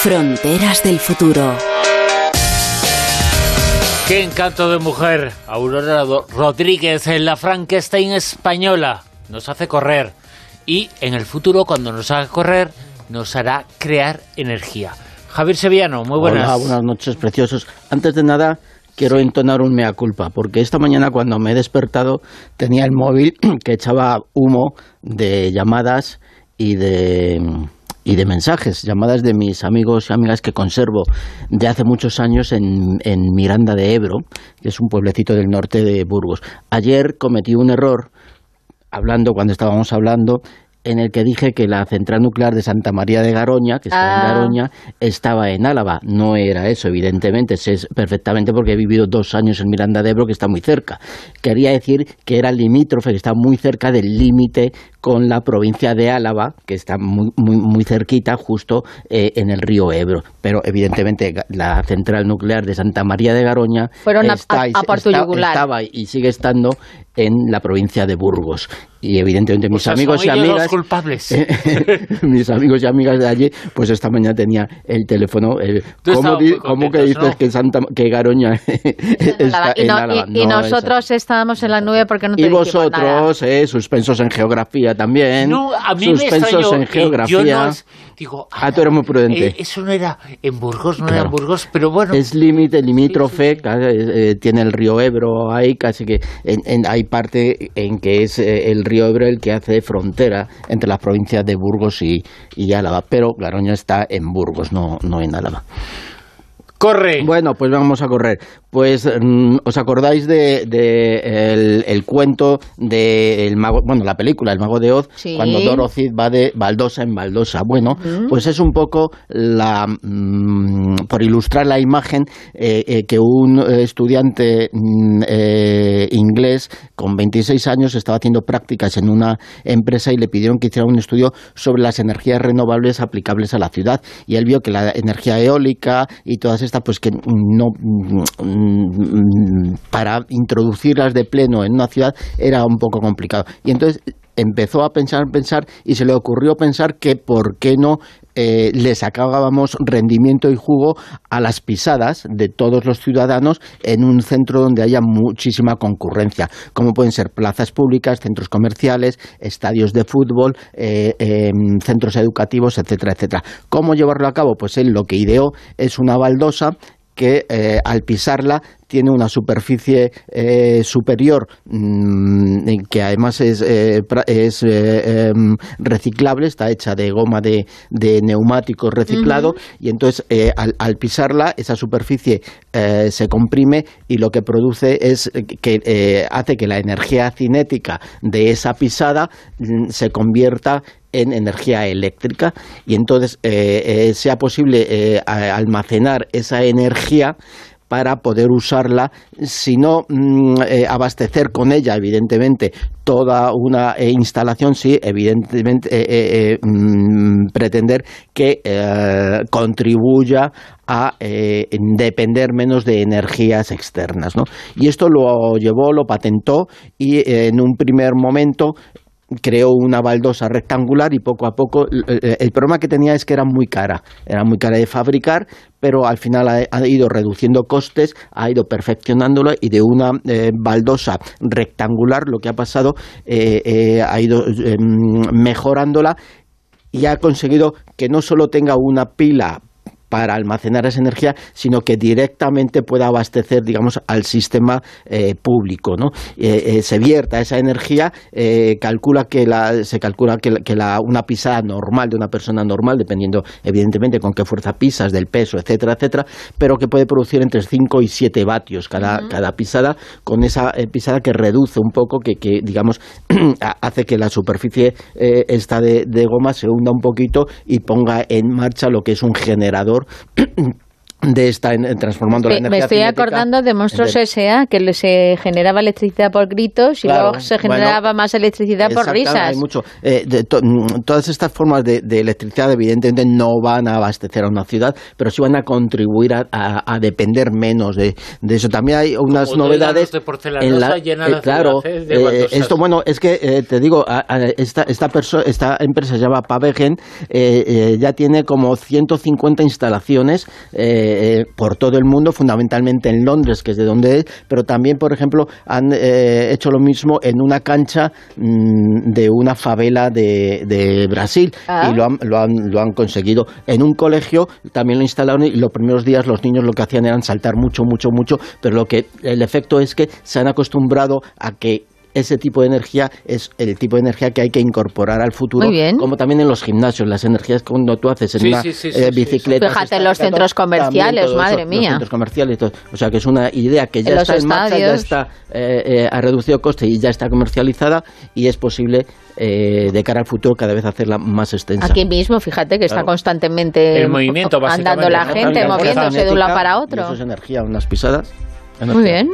Fronteras del futuro. Qué encanto de mujer. Aurora Rodríguez en la Frankenstein española. Nos hace correr. Y en el futuro, cuando nos haga correr, nos hará crear energía. Javier Sevillano, muy buenas. Hola, buenas noches, preciosos. Antes de nada, quiero entonar un mea culpa, porque esta mañana cuando me he despertado tenía el móvil que echaba humo de llamadas y de y de mensajes, llamadas de mis amigos y amigas que conservo de hace muchos años en, en Miranda de Ebro, que es un pueblecito del norte de Burgos. Ayer cometí un error hablando, cuando estábamos hablando, en el que dije que la central nuclear de Santa María de Garoña, que está en Ah. Garoña, estaba en Álava. No era eso, evidentemente, sé perfectamente porque he vivido dos años en Miranda de Ebro, que está muy cerca. Quería decir que era limítrofe, que está muy cerca del límite con la provincia de Álava, que está muy, muy, muy cerquita, justo eh, en el río Ebro. Pero evidentemente la central nuclear de Santa María de Garoña Fueron está a- está- estaba y sigue estando en la provincia de Burgos. Y evidentemente mis O sea, amigos y ellos los amigas... culpables. mis amigos y amigas de allí, pues esta mañana tenía el teléfono. eh, ¿Cómo, di- cómo que dices ¿no? que, Santa, que Garoña está y, en no- Álava? y- y No, nosotros estábamos en la nube porque no te y dijimos nada. vosotros, eh, suspensos en geografía también. No, a mí me suspensos extrañó. en eh, geografía. Yo es- digo, Ah, tú eres muy prudente. eh, eso no era en Burgos, no era en Claro. Burgos, pero bueno. Es límite, limítrofe, ca- eh, eh, tiene el río Ebro ahí, casi que en- en- hay parte en que es eh, el río Ebro el que hace frontera entre las provincias de Burgos y, y Álava, pero Garoña está en Burgos, no, no en Álava. Corre. Bueno, pues vamos a correr. Pues, mm, ¿os acordáis de, de el, el cuento de el mago, bueno, la película El mago de Oz, Sí. cuando Dorothy va de baldosa en baldosa? Bueno, pues es un poco la, mm, por ilustrar la imagen eh, eh, que un estudiante mm, eh, inglés con 26 años estaba haciendo prácticas en una empresa y le pidieron que hiciera un estudio sobre las energías renovables aplicables a la ciudad y él vio que la energía eólica y todas estas pues que no mm, para introducirlas de pleno en una ciudad era un poco complicado. Y entonces empezó a pensar, pensar y se le ocurrió pensar que por qué no eh, le sacábamos rendimiento y jugo a las pisadas de todos los ciudadanos en un centro donde haya muchísima concurrencia, como pueden ser plazas públicas, centros comerciales, estadios de fútbol, eh, eh, centros educativos, etcétera, etcétera. ¿Cómo llevarlo a cabo? Pues él lo que ideó es una baldosa que eh, al pisarla tiene una superficie eh, superior que además es, eh, es eh, em, reciclable, está hecha de goma de, de neumáticos reciclado y entonces eh, al, al pisarla esa superficie eh, se comprime y lo que produce es que hace que la energía cinética de esa pisada mm, se convierta en energía eléctrica y entonces eh, eh, sea posible eh, almacenar esa energía para poder usarla, si no mm, eh, abastecer con ella, evidentemente, toda una eh, instalación, sí, evidentemente, eh, eh, mm, pretender que contribuya a depender menos de energías externas. Y esto lo llevó, lo patentó y en un primer momento creó una baldosa rectangular y poco a poco eh, el problema que tenía es que era muy cara, era muy cara de fabricar, pero al final ha, ido reduciendo costes, ha ido perfeccionándolo y de una eh, baldosa rectangular lo que ha pasado eh, ha ido eh, mejorándola y ha conseguido que no solo tenga una pila para almacenar esa energía, sino que directamente pueda abastecer, digamos, al sistema eh, público, ¿no? Eh, eh, se vierta esa energía, calcula que la, se calcula que, la- que la, una pisada normal de una persona normal, dependiendo, evidentemente, con qué fuerza pisas, del peso, etcétera, etcétera, pero que puede producir entre 5 y 7 vatios cada, cada pisada, con esa pisada que reduce un poco, que, que digamos, hace que la superficie esta de, de goma se hunda un poquito y ponga en marcha lo que es un generador valor de esta en, transformando la energía me estoy acordando de Monstruos S.A. que se generaba electricidad por gritos y luego se generaba más electricidad por risas hay mucho eh, de mm, todas estas formas de, electricidad evidentemente no van a abastecer a una ciudad pero sí van a contribuir a, depender menos de, eso. También hay unas novedades de en la eh, claro eh, esto bueno es que te digo esta esta esta empresa se llama Pavegen ya tiene como 150 instalaciones eh, por todo el mundo, fundamentalmente en Londres, que es de donde es, pero también, por ejemplo, han eh, hecho lo mismo en una cancha mm, de una favela de, Brasil y ah. lo han, lo, han, lo han conseguido. En un colegio también lo instalaron y los primeros días los niños lo que hacían eran saltar mucho, mucho, mucho, pero lo que el efecto es que se han acostumbrado a que ese tipo de energía es el tipo de energía que hay que incorporar al futuro, como también en los gimnasios, las energías que cuando tú haces en una eh, bicicleta. Fíjate en los centros comerciales, madre mía. Los centros comerciales, o sea que es una idea que ya está en marcha, ya está eh, eh, ha reducido coste y ya está comercializada y es posible de cara al futuro cada vez hacerla más extensa. Aquí mismo, fíjate que está constantemente el movimiento, andando la gente, moviéndose de un lado para otro. eso es energía, unas pisadas. Muy bien.